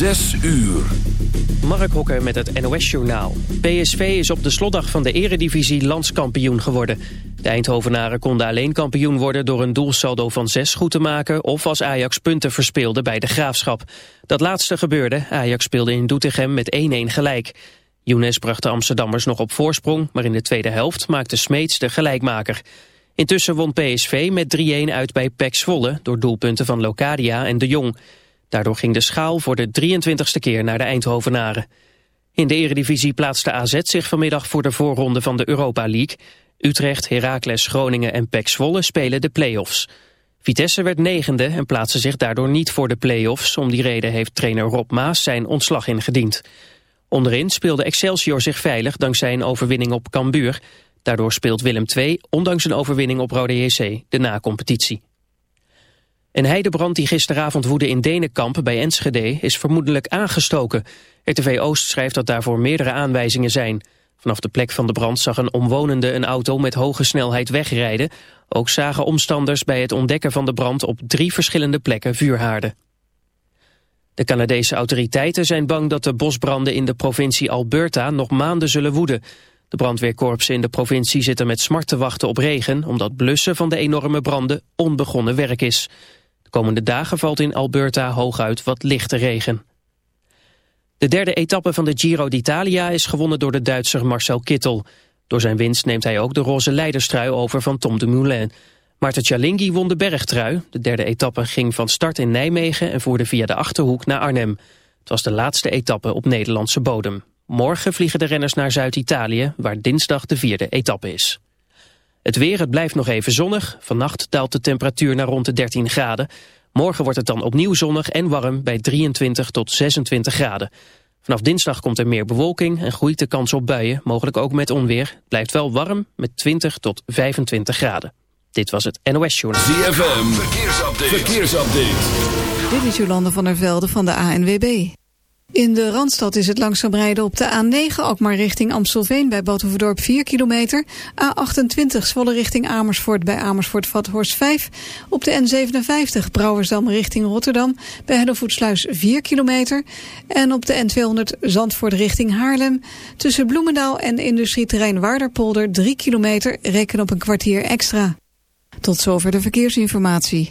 Zes uur. Mark Hokker met het NOS-journaal. PSV is op de slotdag van de eredivisie landskampioen geworden. De Eindhovenaren konden alleen kampioen worden door een doelsaldo van zes goed te maken... of als Ajax punten verspeelde bij de Graafschap. Dat laatste gebeurde. Ajax speelde in Doetinchem met 1-1 gelijk. Younes bracht de Amsterdammers nog op voorsprong... maar in de tweede helft maakte Smeets de gelijkmaker. Intussen won PSV met 3-1 uit bij PEC Zwolle... door doelpunten van Locadia en De Jong... Daardoor ging de schaal voor de 23ste keer naar de Eindhovenaren. In de eredivisie plaatste AZ zich vanmiddag voor de voorronde van de Europa League. Utrecht, Heracles, Groningen en PEC Zwolle spelen de play-offs. Vitesse werd negende en plaatste zich daardoor niet voor de play-offs. Om die reden heeft trainer Rob Maas zijn ontslag ingediend. Onderin speelde Excelsior zich veilig dankzij een overwinning op Cambuur. Daardoor speelt Willem II, ondanks een overwinning op Rode JC, de na-competitie. Een heidebrand die gisteravond woedde in Denenkamp bij Enschede is vermoedelijk aangestoken. RTV Oost schrijft dat daarvoor meerdere aanwijzingen zijn. Vanaf de plek van de brand zag een omwonende een auto met hoge snelheid wegrijden. Ook zagen omstanders bij het ontdekken van de brand op drie verschillende plekken vuurhaarden. De Canadese autoriteiten zijn bang dat de bosbranden in de provincie Alberta nog maanden zullen woeden. De brandweerkorpsen in de provincie zitten met smart te wachten op regen... omdat blussen van de enorme branden onbegonnen werk is. De komende dagen valt in Alberta hooguit wat lichte regen. De derde etappe van de Giro d'Italia is gewonnen door de Duitser Marcel Kittel. Door zijn winst neemt hij ook de roze leiderstrui over van Tom de Moulin. Maarten Cialinghi won de bergtrui. De derde etappe ging van start in Nijmegen en voerde via de Achterhoek naar Arnhem. Het was de laatste etappe op Nederlandse bodem. Morgen vliegen de renners naar Zuid-Italië, waar dinsdag de vierde etappe is. Het weer, het blijft nog even zonnig. Vannacht daalt de temperatuur naar rond de 13 graden. Morgen wordt het dan opnieuw zonnig en warm bij 23 tot 26 graden. Vanaf dinsdag komt er meer bewolking en groeit de kans op buien, mogelijk ook met onweer. Het blijft wel warm met 20 tot 25 graden. Dit was het NOS Journal. ZFM, verkeersupdate. verkeersupdate. Dit is Jolande van der Velde van de ANWB. In de Randstad is het langzaam rijden op de A9, ook maar richting Amstelveen bij Batuverdorp 4 kilometer. A28 Zwolle richting Amersfoort bij Amersfoort-Vathorst 5. Op de N57 Brouwersdam richting Rotterdam bij Hellevoetsluis 4 kilometer. En op de N200 Zandvoort richting Haarlem. Tussen Bloemendaal en industrieterrein Waarderpolder 3 kilometer. Reken op een kwartier extra. Tot zover de verkeersinformatie.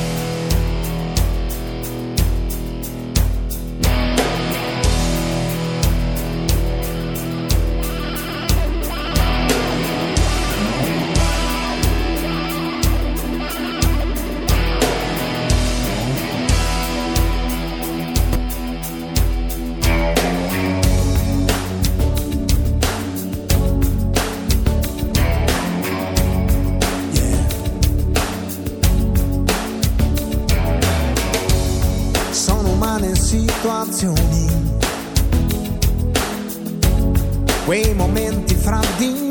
fraldinha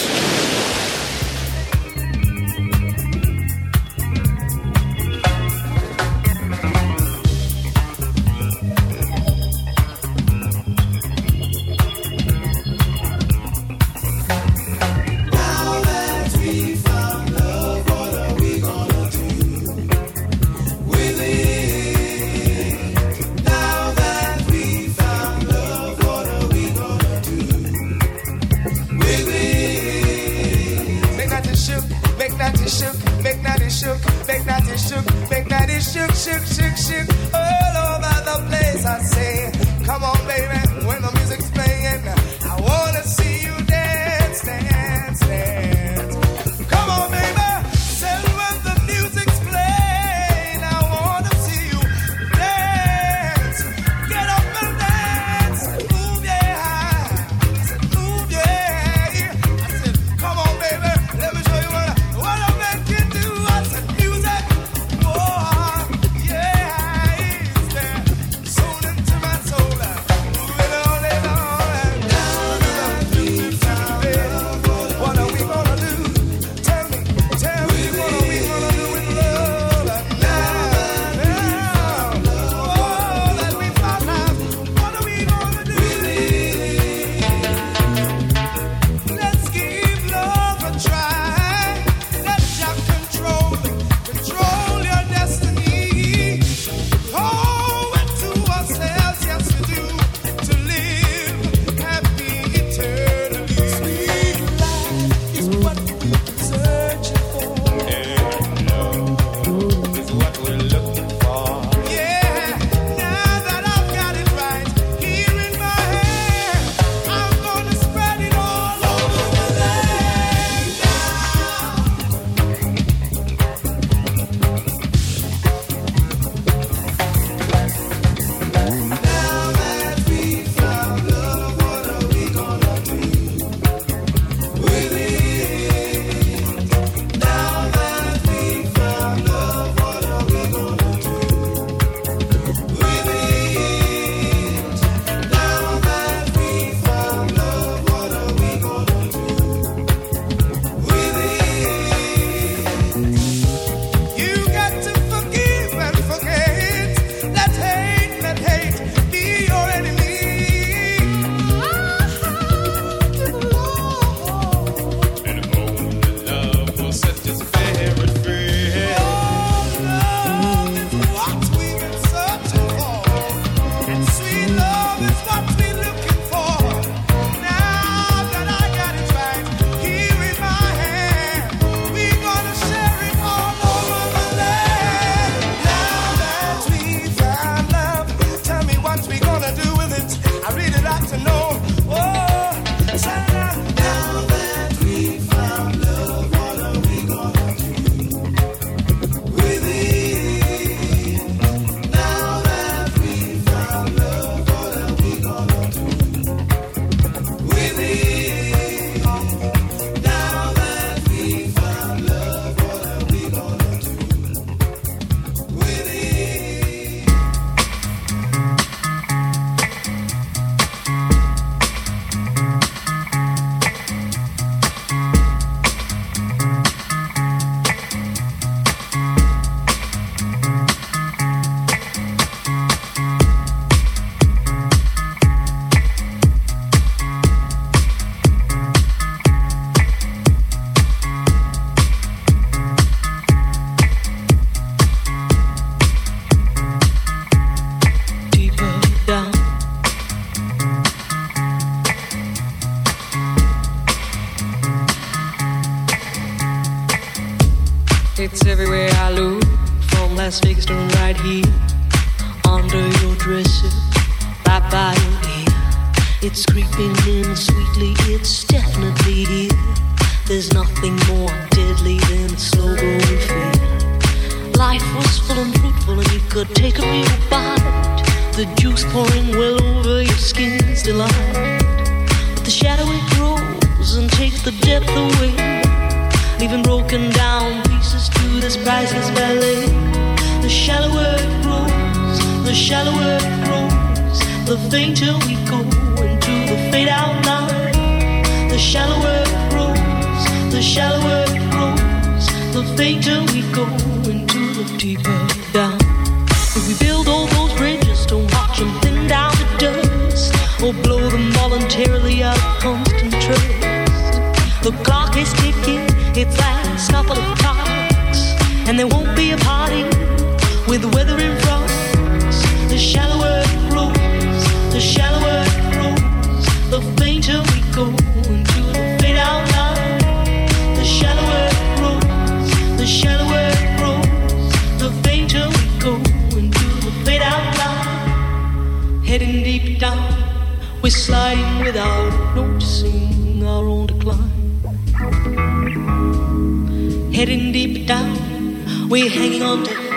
We're hanging on. to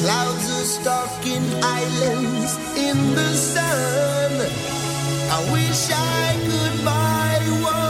Clouds are stalking islands in the sun. I wish I could buy one.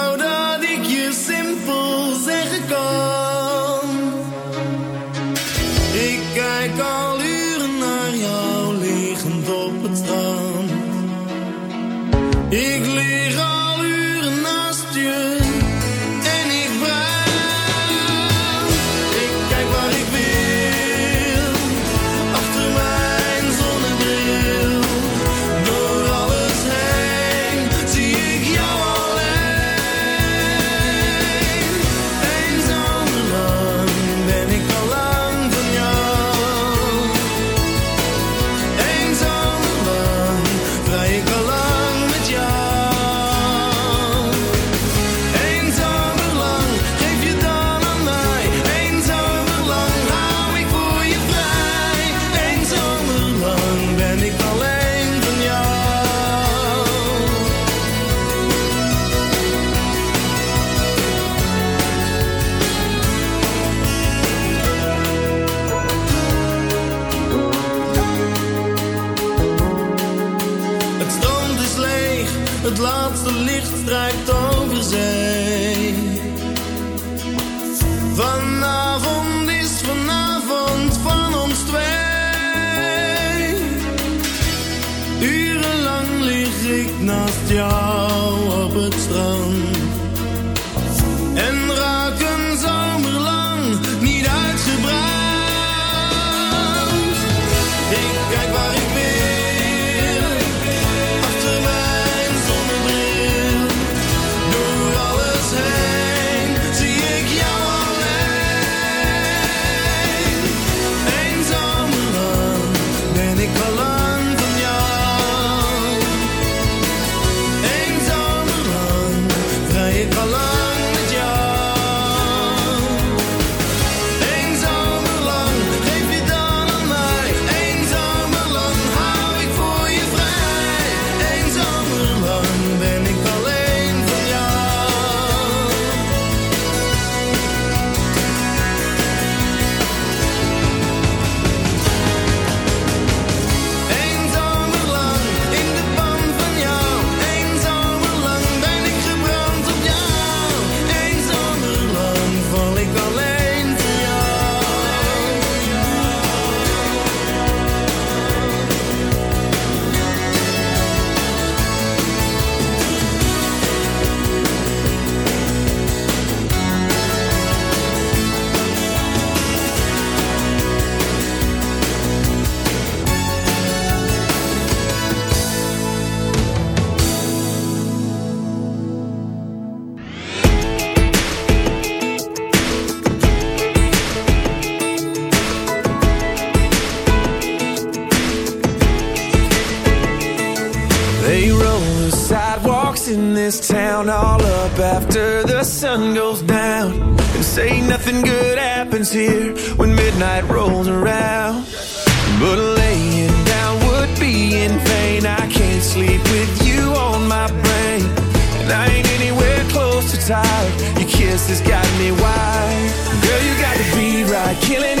tight. Your kiss has got me wide. Girl, you got to be right, killing it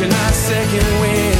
reaching our second wind.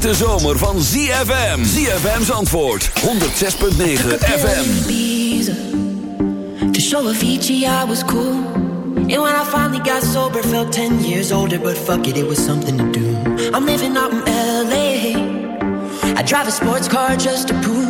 Hete zomer van ZFM. ZFM's antwoord, 106.9 FM. To show Avicii I was cool. And when I finally got sober, felt 10 years older, but fuck it, it was something to do. I'm living out in LA. I drive a sports car just to prove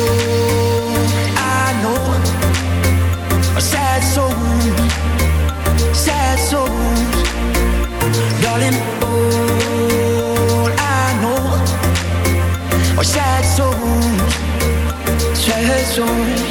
soul, zo.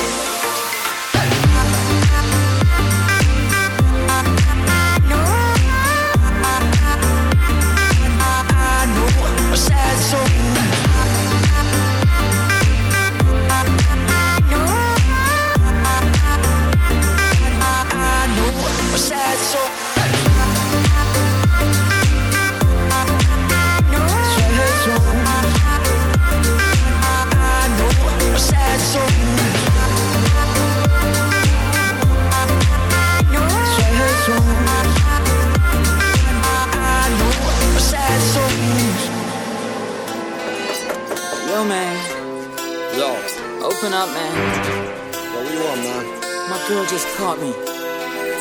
Girl just caught me.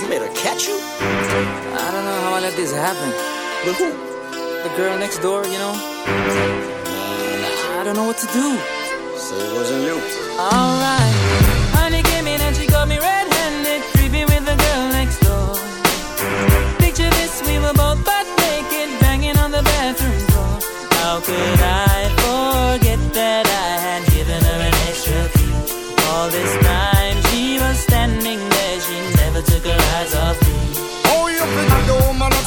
You made her catch you? I don't know how I let this happen. With who? The girl next door, you know? I don't know what to do. Say it wasn't you. Alright. Honey came in and she got me red-handed, creepy with the girl next door. Picture this, we were both butt naked, banging on the bathroom door. How could I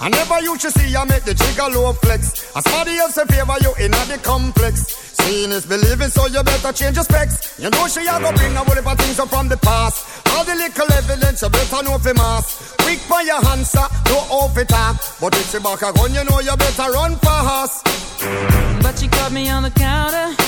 I never used to see I make the jigger low flex. As somebody else in favor you in the complex. Seeing is believing, so you better change your specs. You know she a go bring a whole of things up from the past. All the little evidence you better know for mass. Quick for your answer, no off it talk. But if she back a gun, you know you better run fast. But she caught me on the counter.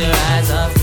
her eyes off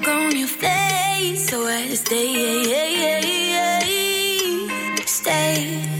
look on your face, so I stay, stay.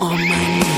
on my knees.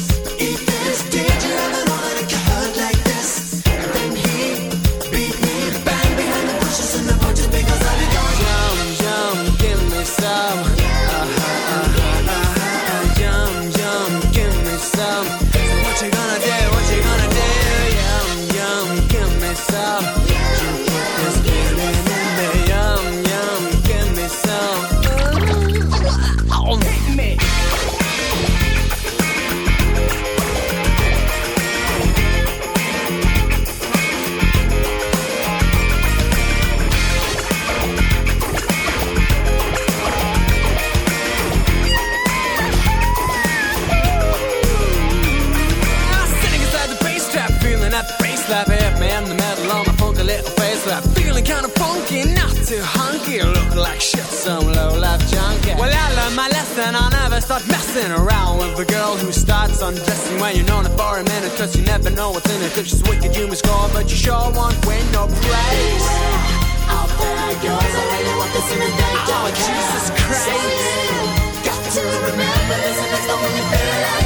undressing when you're known her for a minute, cause you never know what's in it. If she's wicked, you must score, but you sure won't win no praise. Out there goes, I really want this in the day. Oh, Jesus Christ. Got to remember this, and it's the only feel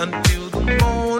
until the morning.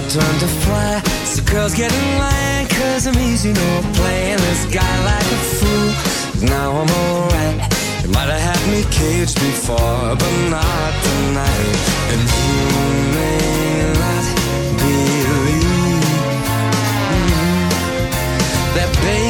my turn to fly. So girls get in line, cause I'm easy, you know, playing this guy like a fool. Now I'm alright. You might have had me caged before, but not tonight. And you may not believe that baby.